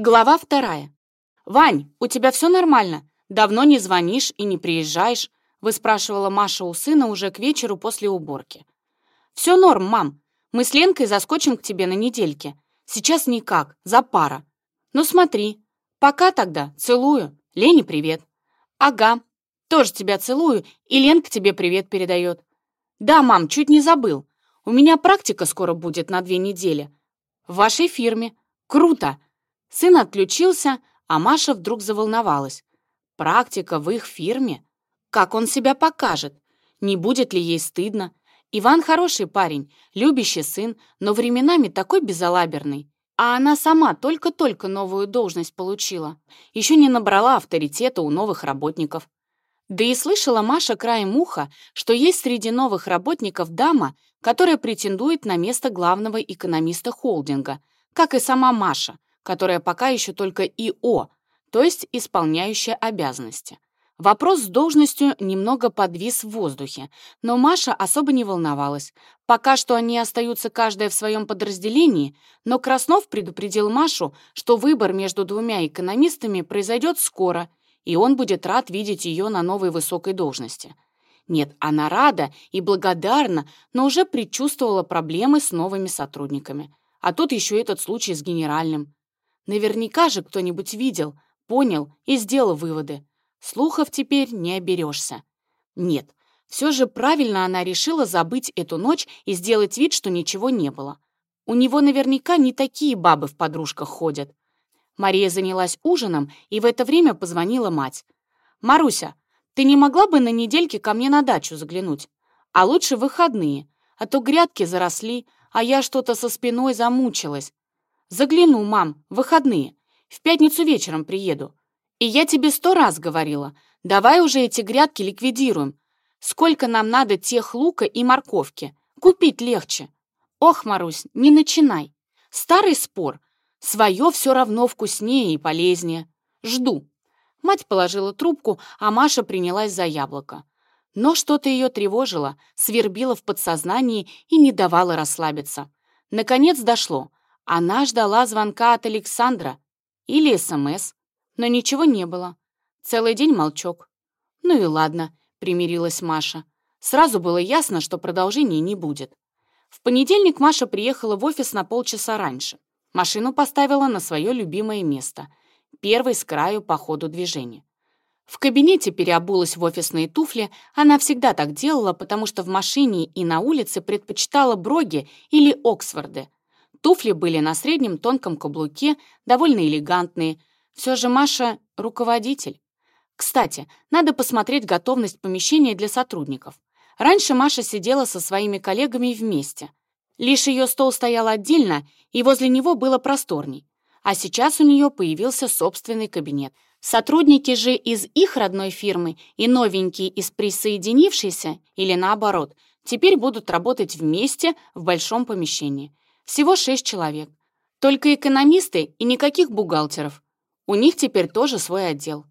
Глава вторая. «Вань, у тебя все нормально? Давно не звонишь и не приезжаешь?» выспрашивала Маша у сына уже к вечеру после уборки. «Все норм, мам. Мы с Ленкой заскочим к тебе на недельке. Сейчас никак, за пара. Ну смотри. Пока тогда, целую. Лене привет». «Ага, тоже тебя целую, и Ленка тебе привет передает». «Да, мам, чуть не забыл. У меня практика скоро будет на две недели. В вашей фирме. Круто!» Сын отключился, а Маша вдруг заволновалась. Практика в их фирме? Как он себя покажет? Не будет ли ей стыдно? Иван хороший парень, любящий сын, но временами такой безалаберный. А она сама только-только новую должность получила. Еще не набрала авторитета у новых работников. Да и слышала Маша краем уха, что есть среди новых работников дама, которая претендует на место главного экономиста холдинга, как и сама Маша, которая пока еще только ИО, то есть исполняющая обязанности. Вопрос с должностью немного подвис в воздухе, но Маша особо не волновалась. Пока что они остаются каждая в своем подразделении, но Краснов предупредил Машу, что выбор между двумя экономистами произойдет скоро, и он будет рад видеть ее на новой высокой должности. Нет, она рада и благодарна, но уже предчувствовала проблемы с новыми сотрудниками. А тут еще этот случай с генеральным. Наверняка же кто-нибудь видел, понял и сделал выводы. Слухов теперь не оберешься. Нет, все же правильно она решила забыть эту ночь и сделать вид, что ничего не было. У него наверняка не такие бабы в подружках ходят. Мария занялась ужином, и в это время позвонила мать. «Маруся, ты не могла бы на недельке ко мне на дачу заглянуть? А лучше выходные, а то грядки заросли, а я что-то со спиной замучилась. Загляну, мам, выходные. В пятницу вечером приеду. И я тебе сто раз говорила, давай уже эти грядки ликвидируем. Сколько нам надо тех лука и морковки? Купить легче. Ох, Марусь, не начинай. Старый спор. Свое все равно вкуснее и полезнее. Жду. Мать положила трубку, а Маша принялась за яблоко. Но что-то ее тревожило, свербило в подсознании и не давало расслабиться. Наконец дошло. Она ждала звонка от Александра или СМС, но ничего не было. Целый день молчок. Ну и ладно, примирилась Маша. Сразу было ясно, что продолжения не будет. В понедельник Маша приехала в офис на полчаса раньше. Машину поставила на свое любимое место, первый с краю по ходу движения. В кабинете переобулась в офисные туфли, она всегда так делала, потому что в машине и на улице предпочитала броги или Оксфорды, Туфли были на среднем тонком каблуке, довольно элегантные. Все же Маша — руководитель. Кстати, надо посмотреть готовность помещения для сотрудников. Раньше Маша сидела со своими коллегами вместе. Лишь ее стол стоял отдельно, и возле него было просторней. А сейчас у нее появился собственный кабинет. Сотрудники же из их родной фирмы и новенькие из присоединившейся, или наоборот, теперь будут работать вместе в большом помещении. Всего шесть человек. Только экономисты и никаких бухгалтеров. У них теперь тоже свой отдел.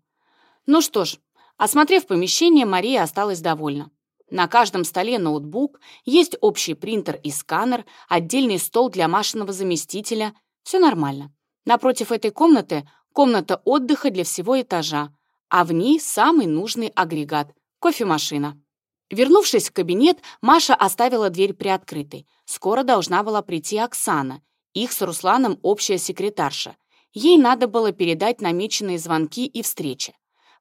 Ну что ж, осмотрев помещение, Мария осталась довольна. На каждом столе ноутбук, есть общий принтер и сканер, отдельный стол для машинного заместителя. Все нормально. Напротив этой комнаты комната отдыха для всего этажа, а в ней самый нужный агрегат — кофемашина. Вернувшись в кабинет, Маша оставила дверь приоткрытой. Скоро должна была прийти Оксана, их с Русланом общая секретарша. Ей надо было передать намеченные звонки и встречи.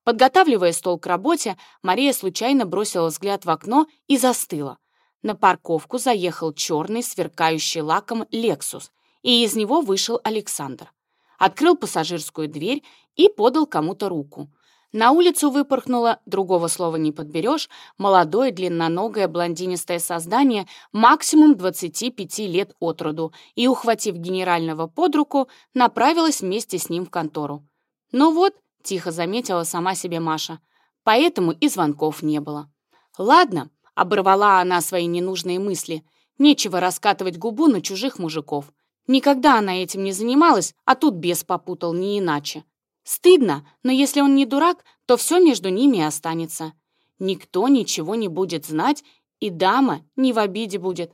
Подготавливая стол к работе, Мария случайно бросила взгляд в окно и застыла. На парковку заехал черный, сверкающий лаком «Лексус», и из него вышел Александр. Открыл пассажирскую дверь и подал кому-то руку. На улицу выпорхнуло, другого слова не подберешь, молодое длинноногое блондинистое создание максимум 25 лет от роду и, ухватив генерального под руку, направилась вместе с ним в контору. «Ну вот», — тихо заметила сама себе Маша, поэтому и звонков не было. «Ладно», — оборвала она свои ненужные мысли, «нечего раскатывать губу на чужих мужиков. Никогда она этим не занималась, а тут бес попутал, не иначе. Стыдно, но если он не дурак, то все между ними останется. Никто ничего не будет знать, и дама не в обиде будет.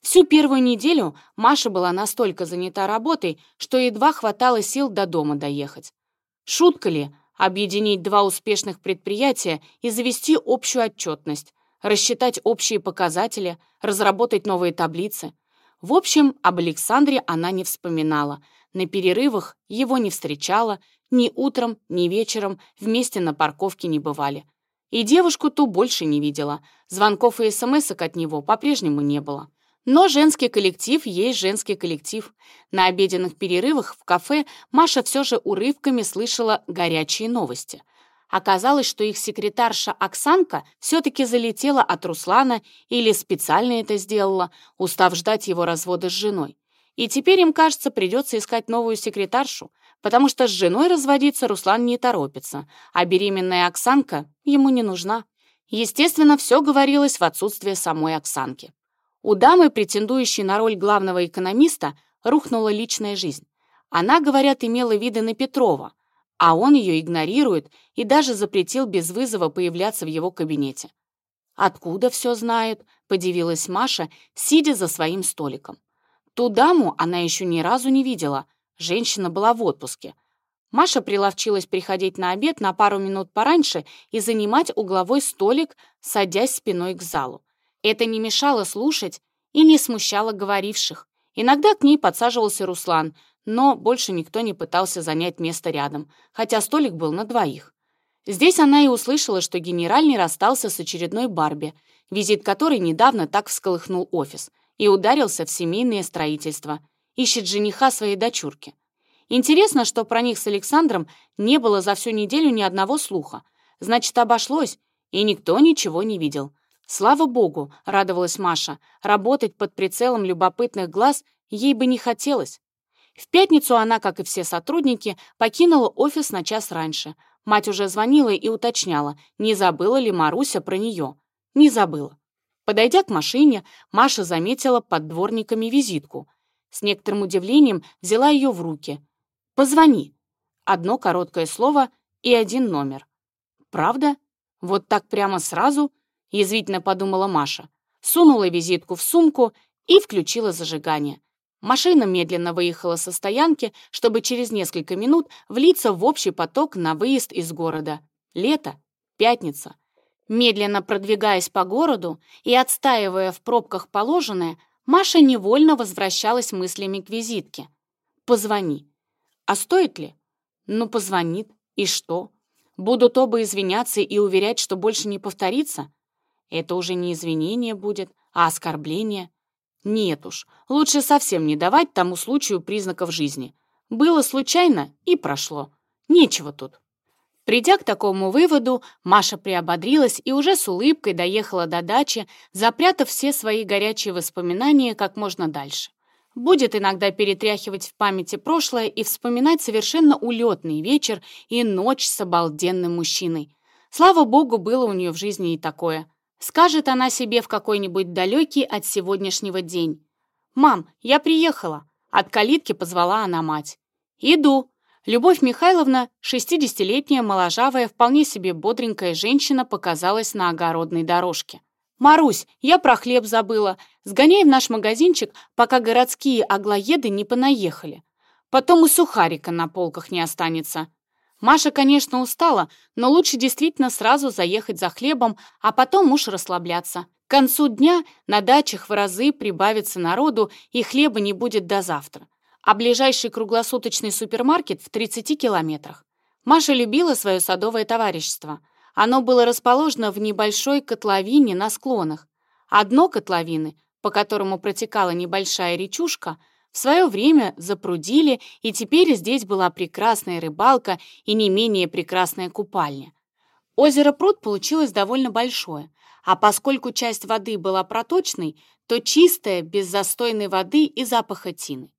Всю первую неделю Маша была настолько занята работой, что едва хватало сил до дома доехать. Шутка ли объединить два успешных предприятия и завести общую отчетность, рассчитать общие показатели, разработать новые таблицы. В общем, об Александре она не вспоминала. На перерывах его не встречала, ни утром, ни вечером вместе на парковке не бывали. И девушку ту больше не видела. Звонков и смс от него по-прежнему не было. Но женский коллектив есть женский коллектив. На обеденных перерывах в кафе Маша все же урывками слышала горячие новости. Оказалось, что их секретарша Оксанка все-таки залетела от Руслана или специально это сделала, устав ждать его развода с женой. И теперь им, кажется, придется искать новую секретаршу, потому что с женой разводиться Руслан не торопится, а беременная Оксанка ему не нужна. Естественно, все говорилось в отсутствие самой Оксанки. У дамы, претендующей на роль главного экономиста, рухнула личная жизнь. Она, говорят, имела виды на Петрова, а он ее игнорирует и даже запретил без вызова появляться в его кабинете. «Откуда все знает?» — подивилась Маша, сидя за своим столиком. Ту даму она еще ни разу не видела, женщина была в отпуске. Маша приловчилась приходить на обед на пару минут пораньше и занимать угловой столик, садясь спиной к залу. Это не мешало слушать и не смущало говоривших. Иногда к ней подсаживался Руслан, но больше никто не пытался занять место рядом, хотя столик был на двоих. Здесь она и услышала, что генеральный расстался с очередной Барби, визит которой недавно так всколыхнул офис, и ударился в семейное строительство. Ищет жениха своей дочурки. Интересно, что про них с Александром не было за всю неделю ни одного слуха. Значит, обошлось, и никто ничего не видел. Слава богу, радовалась Маша, работать под прицелом любопытных глаз ей бы не хотелось. В пятницу она, как и все сотрудники, покинула офис на час раньше. Мать уже звонила и уточняла, не забыла ли Маруся про нее. Не забыла. Подойдя к машине, Маша заметила под дворниками визитку. С некоторым удивлением взяла ее в руки. «Позвони». Одно короткое слово и один номер. «Правда? Вот так прямо сразу?» язвительно подумала Маша. Сунула визитку в сумку и включила зажигание. Машина медленно выехала со стоянки, чтобы через несколько минут влиться в общий поток на выезд из города. Лето, пятница. Медленно продвигаясь по городу и отстаивая в пробках положенное, Маша невольно возвращалась мыслями к визитке. «Позвони». «А стоит ли?» «Ну, позвонит. И что? Будут оба извиняться и уверять, что больше не повторится?» Это уже не извинение будет, а оскорбление. Нет уж, лучше совсем не давать тому случаю признаков жизни. Было случайно и прошло. Нечего тут. Придя к такому выводу, Маша приободрилась и уже с улыбкой доехала до дачи, запрятав все свои горячие воспоминания как можно дальше. Будет иногда перетряхивать в памяти прошлое и вспоминать совершенно улетный вечер и ночь с обалденным мужчиной. Слава богу, было у нее в жизни и такое. Скажет она себе в какой-нибудь далекий от сегодняшнего день. «Мам, я приехала!» От калитки позвала она мать. «Иду!» Любовь Михайловна, 60-летняя, моложавая, вполне себе бодренькая женщина, показалась на огородной дорожке. «Марусь, я про хлеб забыла. Сгоняй в наш магазинчик, пока городские аглоеды не понаехали. Потом и сухарика на полках не останется. Маша, конечно, устала, но лучше действительно сразу заехать за хлебом, а потом уж расслабляться. К концу дня на дачах в разы прибавится народу, и хлеба не будет до завтра. А ближайший круглосуточный супермаркет в 30 километрах. Маша любила свое садовое товарищество. Оно было расположено в небольшой котловине на склонах. Одно котловины, по которому протекала небольшая речушка – в свое время запрудили, и теперь здесь была прекрасная рыбалка и не менее прекрасная купальня. Озеро-пруд получилось довольно большое, а поскольку часть воды была проточной, то чистая, без застойной воды и запаха тины.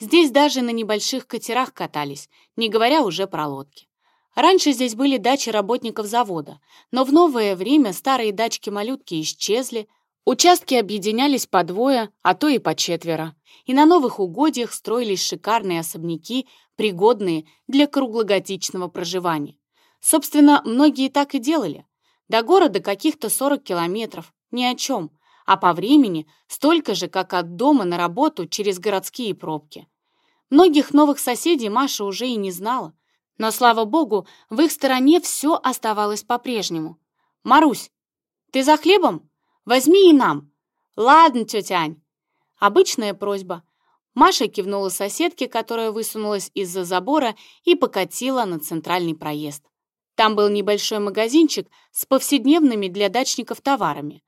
Здесь даже на небольших катерах катались, не говоря уже про лодки. Раньше здесь были дачи работников завода, но в новое время старые дачки-малютки исчезли, Участки объединялись по двое, а то и по четверо, и на новых угодьях строились шикарные особняки, пригодные для круглогодичного проживания. Собственно, многие так и делали. До города каких-то 40 километров, ни о чем. А по времени столько же, как от дома на работу через городские пробки. Многих новых соседей Маша уже и не знала, но, слава богу, в их стороне все оставалось по-прежнему. «Марусь, ты за хлебом? Возьми и нам!» «Ладно, тетя Ань». Обычная просьба. Маша кивнула соседке, которая высунулась из-за забора и покатила на центральный проезд. Там был небольшой магазинчик с повседневными для дачников товарами.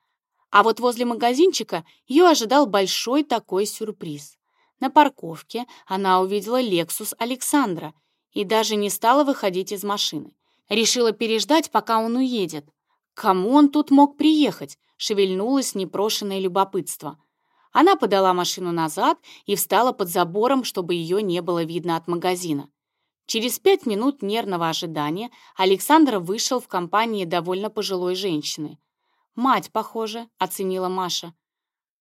А вот возле магазинчика ее ожидал большой такой сюрприз. На парковке она увидела «Лексус» Александра и даже не стала выходить из машины. Решила переждать, пока он уедет. Кому он тут мог приехать? Шевельнулось непрошенное любопытство. Она подала машину назад и встала под забором, чтобы ее не было видно от магазина. Через пять минут нервного ожидания Александр вышел в компании довольно пожилой женщины. «Мать, похоже», — оценила Маша.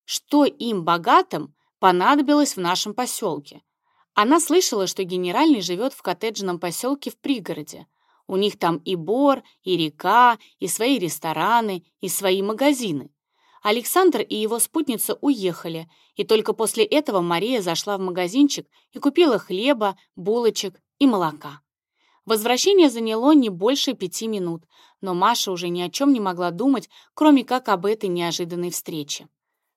«Что им, богатым, понадобилось в нашем поселке?» Она слышала, что генеральный живет в коттеджном поселке в пригороде. У них там и бор, и река, и свои рестораны, и свои магазины. Александр и его спутница уехали, и только после этого Мария зашла в магазинчик и купила хлеба, булочек и молока. Возвращение заняло не больше пяти минут, но Маша уже ни о чем не могла думать, кроме как об этой неожиданной встрече.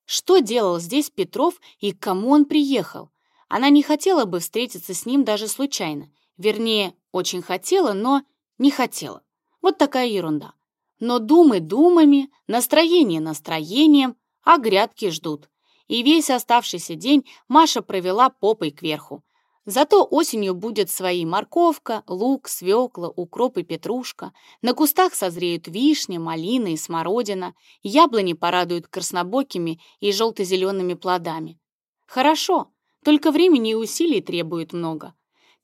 Что делал здесь Петров и к кому он приехал? Она не хотела бы встретиться с ним даже случайно. Вернее, очень хотела, но не хотела. Вот такая ерунда. Но думы думами, настроение настроением, а грядки ждут. И весь оставшийся день Маша провела попой кверху, Зато осенью будет свои морковка, лук, свекла, укроп и петрушка. На кустах созреют вишня, малина и смородина. Яблони порадуют краснобокими и желто-зелеными плодами. Хорошо, только времени и усилий требует много.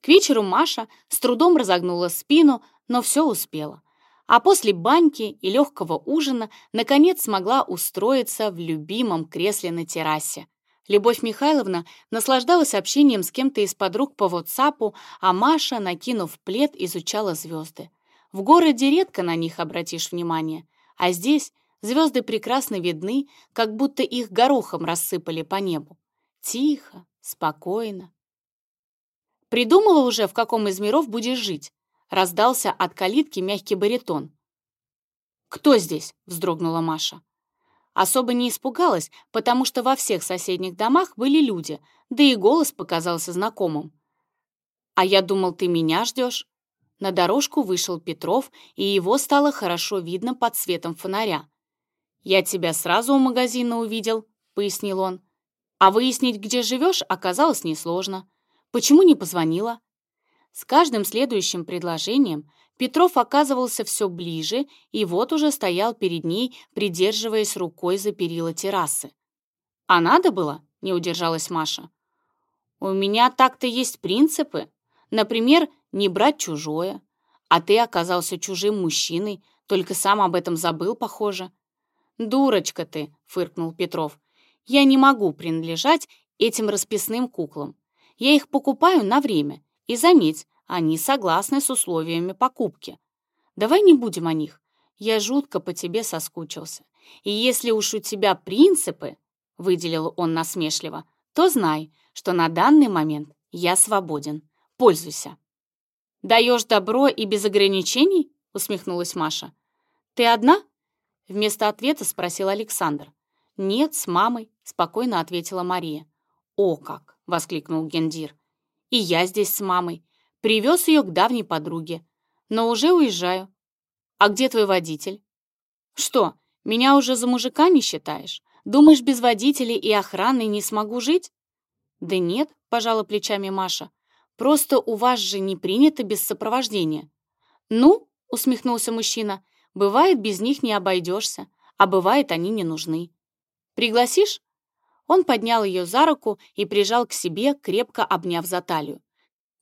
К вечеру Маша с трудом разогнула спину, но все успела. А после баньки и легкого ужина наконец смогла устроиться в любимом кресле на террасе. Любовь Михайловна наслаждалась общением с кем-то из подруг по WhatsApp, а Маша, накинув плед, изучала звезды. В городе редко на них обратишь внимание, а здесь звезды прекрасно видны, как будто их горохом рассыпали по небу. Тихо, спокойно. «Придумала уже, в каком из миров будешь жить?» раздался от калитки мягкий баритон. «Кто здесь?» — вздрогнула Маша. Особо не испугалась, потому что во всех соседних домах были люди, да и голос показался знакомым. «А я думал, ты меня ждешь?» На дорожку вышел Петров, и его стало хорошо видно под светом фонаря. «Я тебя сразу у магазина увидел», — пояснил он. «А выяснить, где живешь, оказалось несложно. Почему не позвонила?» С каждым следующим предложением Петров оказывался все ближе и вот уже стоял перед ней, придерживаясь рукой за перила террасы. «А надо было?» — не удержалась Маша. «У меня так-то есть принципы. Например, не брать чужое. А ты оказался чужим мужчиной, только сам об этом забыл, похоже». «Дурочка ты!» — фыркнул Петров. «Я не могу принадлежать этим расписным куклам. Я их покупаю на время. И заметь, они согласны с условиями покупки. Давай не будем о них. Я жутко по тебе соскучился. И если уж у тебя принципы, — выделил он насмешливо, — то знай, что на данный момент я свободен. Пользуйся. «Даешь добро и без ограничений?» — усмехнулась Маша. «Ты одна?» — вместо ответа спросил Александр. «Нет, с мамой», — спокойно ответила Мария. «О как!» — воскликнул Гендир. «И я здесь с мамой. Привез ее к давней подруге. Но уже уезжаю. А где твой водитель? Что, меня уже за мужика не считаешь? Думаешь, без водителя и охраны не смогу жить? Да нет, пожала плечами Маша. Просто у вас же не принято без сопровождения. Ну, усмехнулся мужчина, бывает, без них не обойдешься, а бывает, они не нужны. Пригласишь? Он поднял ее за руку и прижал к себе, крепко обняв за талию.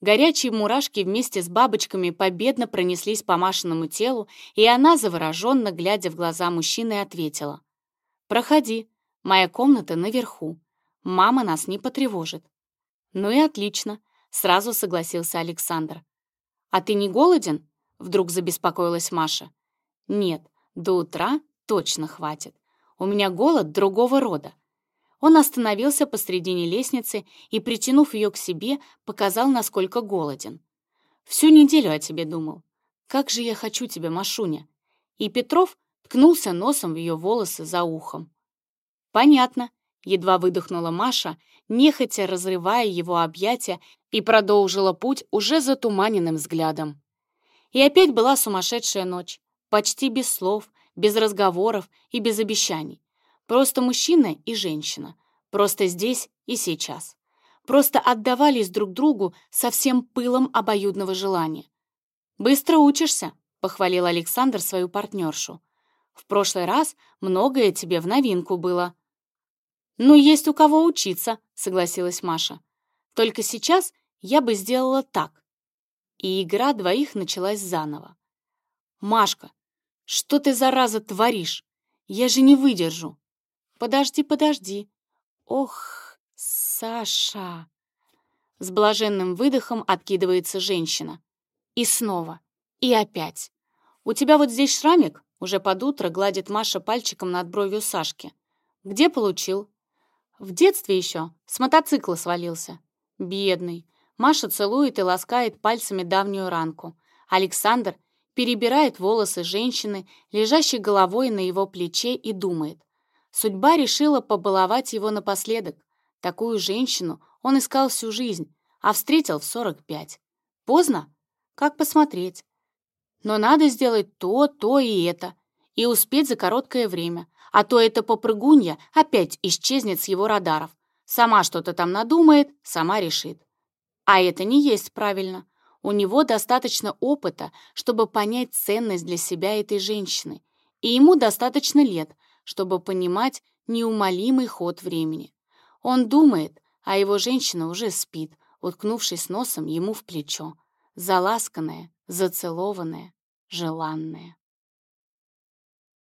Горячие мурашки вместе с бабочками победно пронеслись по Машиному телу, и она, завороженно глядя в глаза мужчины, ответила. «Проходи, моя комната наверху. Мама нас не потревожит». «Ну и отлично», — сразу согласился Александр. «А ты не голоден?» — вдруг забеспокоилась Маша. «Нет, до утра точно хватит. У меня голод другого рода. Он остановился посредине лестницы и, притянув ее к себе, показал, насколько голоден. «Всю неделю о тебе думал. Как же я хочу тебя, Машуня!» И Петров ткнулся носом в ее волосы за ухом. «Понятно», — едва выдохнула Маша, нехотя разрывая его объятия и продолжила путь уже затуманенным взглядом. И опять была сумасшедшая ночь, почти без слов, без разговоров и без обещаний. Просто мужчина и женщина, просто здесь и сейчас. Просто отдавались друг другу со всем пылом обоюдного желания. «Быстро учишься», — похвалил Александр свою партнершу. «В прошлый раз многое тебе в новинку было». «Ну, есть у кого учиться», — согласилась Маша. «Только сейчас я бы сделала так и игра двоих началась заново. «Машка, что ты, зараза, творишь? Я же не выдержу!» «Подожди, подожди!» «Ох, Саша!» С блаженным выдохом откидывается женщина. И снова. И опять. «У тебя вот здесь шрамик?» Уже под утро гладит Маша пальчиком над бровью Сашки. «Где получил?» «В детстве еще. С мотоцикла свалился». «Бедный. Маша целует и ласкает пальцами давнюю ранку. Александр перебирает волосы женщины, лежащей головой на его плече, и думает. Судьба решила побаловать его напоследок. Такую женщину он искал всю жизнь, а встретил в 45. Поздно? Как посмотреть? Но надо сделать то, то и это. И успеть за короткое время. А то эта попрыгунья опять исчезнет с его радаров. Сама что-то там надумает, сама решит. А это не есть правильно. У него достаточно опыта, чтобы понять ценность для себя этой женщины, и ему достаточно лет, чтобы понимать неумолимый ход времени. Он думает, а его женщина уже спит, уткнувшись носом ему в плечо, заласканная, зацелованная, желанная.